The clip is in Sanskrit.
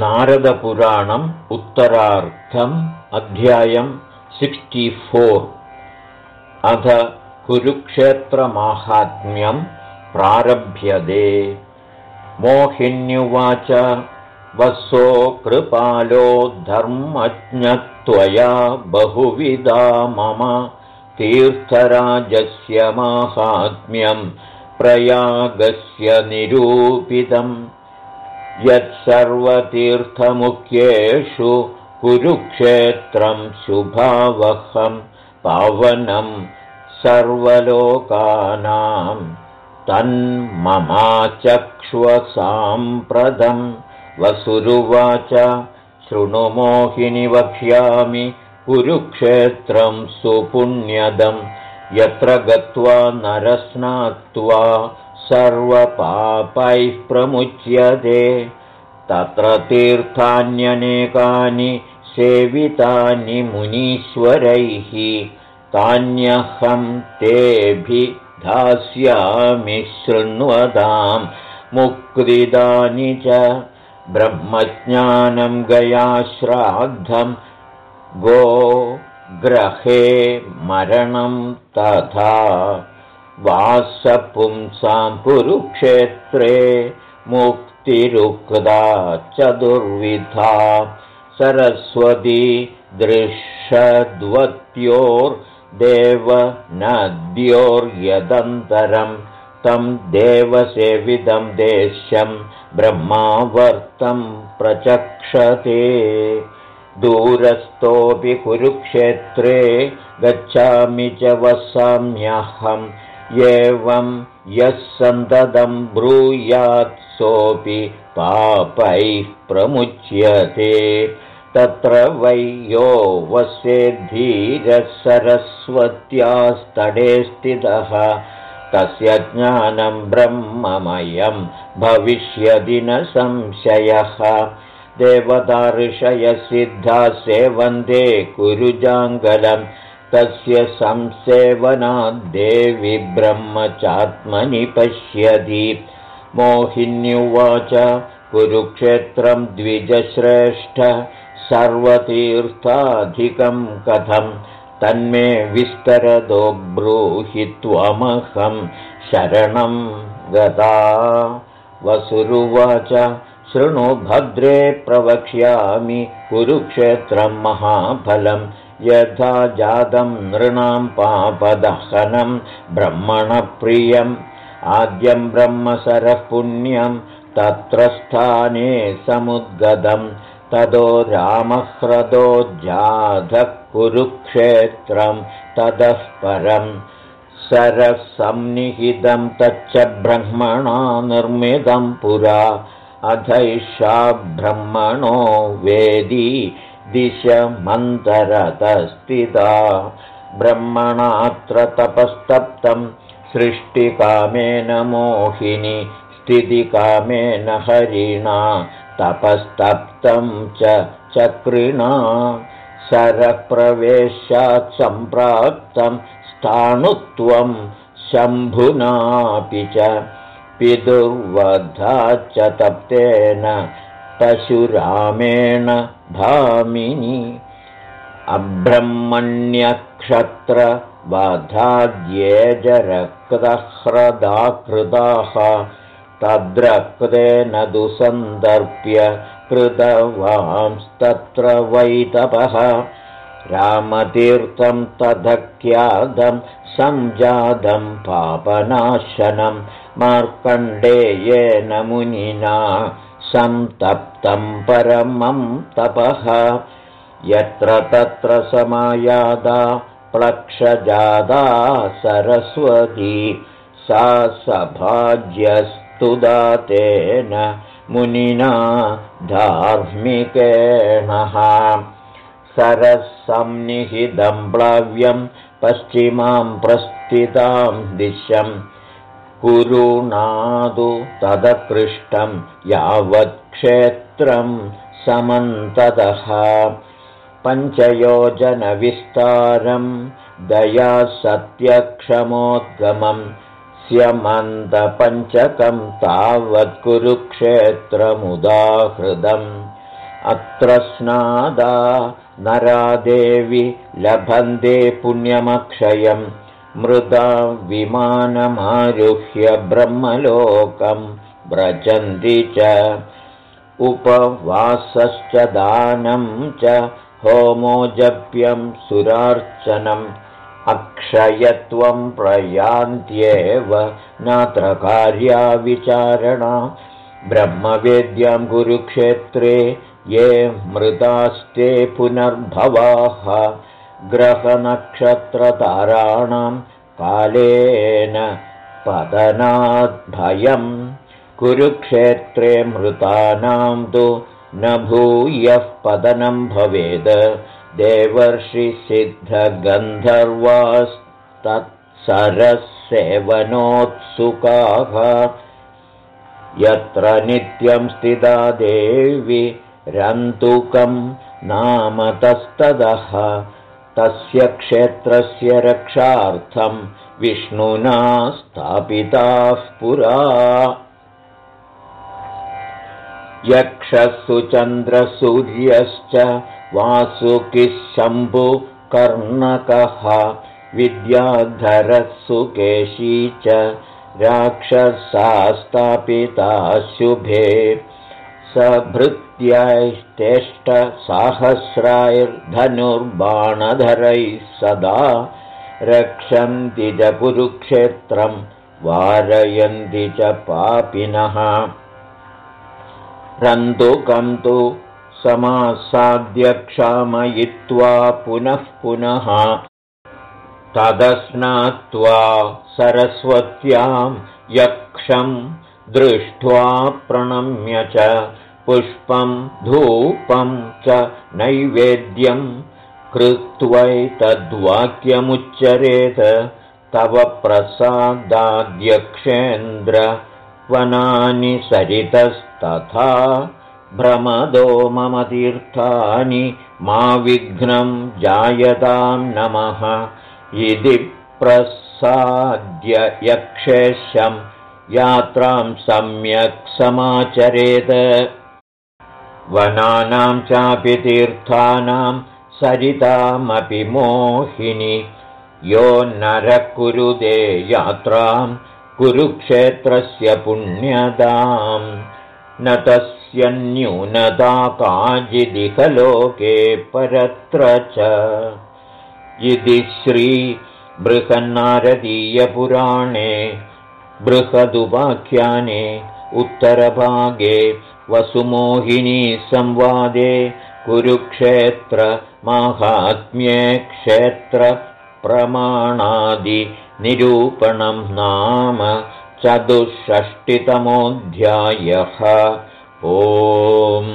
नारदपुराणम् उत्तरार्थम् अध्यायम् सिक्स्टिफोर् अथ कुरुक्षेत्रमाहात्म्यम् प्रारभ्यते। मोहिन्युवाच वसो कृपालो धर्मज्ञत्वया बहुविधा मम तीर्थराजस्य माहात्म्यम् प्रयागस्य निरूपितम् यत्सर्वतीर्थमुख्येषु कुरुक्षेत्रं शुभावहं पावनं सर्वलोकानां तन्ममाचक्ष्वसाम्प्रदं वसुरुवाच शृणुमोहिनि वक्ष्यामि कुरुक्षेत्रं सुपुण्यदं। यत्र गत्वा नरस्नात्वा सर्वपापैः प्रमुच्यते। तत्र तीर्थान्यनेकानि सेवितानि मुनीश्वरैः। तान्यहं तेऽभिधास्यामि शृण्वतां मुक्तिदानि च ब्रह्मज्ञानं गयाश्राद्धं। गोग्रहे मरणं तथा वासपुंसां कुरुक्षेत्रे मुक्तिरुक्ता चतुर्विधा सरस्वती दृश्यद्वत्योर्देवनद्योर्यदन्तरं तं देवसेवितं देश्यं ब्रह्मावर्तं प्रचक्षते। दूरस्थोऽपि कुरुक्षेत्रे गच्छामि च वसाम्यहम् एवं यः सन्ततं ब्रूयात् सोऽपि पापैः प्रमुच्यते। तत्र वै यो वस्येद्धीरसरस्वत्यास्तडे स्थितः। तस्य ज्ञानं ब्रह्ममयं भविष्यदि न संशयः। देवता सेवन्ते कुरुजाङ्गलम् तस्य संसेवनाद्देवि ब्रह्मचात्मनि पश्यति। मोहिन्युवाच कुरुक्षेत्रं द्विजश्रेष्ठ सर्वतीर्थाधिकं कथं? तन्मे विस्तरदो ब्रूहि त्वमहं शरणं गता। वसुरुवाच शृणु भद्रे प्रवक्ष्यामि कुरुक्षेत्रं महाफलम् यथा जातं नृणां पापदहनं ब्रह्मणप्रियम्। आद्यं ब्रह्मसरः पुण्यं तत्र स्थाने समुद्गतं। ततो रामह्रदो जाधः कुरुक्षेत्रं ततः परं। सरसंनिहितं तच्च ब्रह्मणा निर्मितं पुरा। अधैषा ब्रह्मणो वेदी दिशमन्तरतस्थिता ब्रह्मणात्र तपस्तप्तं सृष्टिकामेन मोहिनि स्थितिकामेन हरिणा तपस्तप्तं च चक्रिणा सरप्रवेशात् सम्प्राप्तं स्थाणुत्वं शम्भुनापि च पितुर्वधाच्च तप्तेन पशुरामेण भामिनि अब्रह्मण्यक्षत्रवधाद्येजरक्तह्रदाकृताः तद्रक्तेन दुसन्दर्प्य कृतवांस्तत्र वैतपः रामतीर्थं तदख्यातं सञ्जातं पापनाशनं मार्कण्डेयेन मुनिना सन्तप्तं परमं तपः। यत्र तत्र समायादा प्लक्षजादा सरस्वती। सा सभाज्यस्तुदा तेन मुनिना धार्मिकेणः। सरसंनिहितं प्लव्यं पश्चिमां प्रस्थितां दिशम् कुरुणादु तदकृष्टं यावत्क्षेत्रं समन्ततः। पञ्चयोजनविस्तारं दया सत्यक्षमोद्गमं स्यमन्तपञ्चकं तावत्कुरुक्षेत्रमुदाहृदम् अत्र स्नादा नरादेवि लभन्ते पुण्यमक्षयम् मृदा विमानमारुह्य ब्रह्मलोकं व्रजन्ति च। उपवासश्च दानं च होमोजप्यं सुरार्चनम् अक्षयत्वं प्रयान्त्येव नात्र कार्याविचारणा। ब्रह्मवेद्यां कुरुक्षेत्रे ये मृतास्ते पुनर्भवाः ग्रहनक्षत्रताराणां कालेन पतनाद्भयम् कुरुक्षेत्रे मृतानां तु न भूयः पतनं भवेद्। देवर्षिसिद्धगन्धर्वास्तत्सरसेवनोत्सुकाः यत्र नित्यं स्थिता देवि रन्तुकं नाम तस्तदः तस्य क्षेत्रस्य रक्षार्थं विष्णुना स्थापिताः पुरा। यक्षसुचन्द्रसूर्यश्च वासुकिः शम्भुकर्णकः विद्याधरसुकेशी च राक्षसास्तापिता शुभे सभृत्यैश्चेष्टसाहस्रायर्धनुर्बाणधरैः सदा रक्षन्ति च कुरुक्षेत्रं वारयन्ति च पापिनः। रन्तुकं तु समासाद्यक्षामयित्वा पुनः पुनः तदस्नात्वा सरस्वत्यां यक्षं दृष्ट्वा प्रणम्य च पुष्पं धूपं च नैवेद्यं कृत्वैतद्वाक्यमुच्चरेत तव प्रसादाद्यक्षेन्द्र वनानि सरितस्तथा भ्रमदो मम तीर्थानि मा विघ्नं जायतां नमः। इति प्रसाद्य यक्षेशं यात्रां सम्यक् समाचरेत्। वनानां चापि तीर्थानां सरितामपि मोहिनि। यो नरकुरुदे यात्रां कुरुक्षेत्रस्य पुण्यताम् न तस्य न्यूनता काचिदिकलोके परत्र च। इति श्रीबृहन्नारदीयपुराणे बृहदुपाख्याने उत्तरभागे वसुमोहिनीसंवादे कुरुक्षेत्रमाहात्म्ये क्षेत्रप्रमाणादिनिरूपणं नाम चतुष्षष्टितमोऽध्यायः। ओम्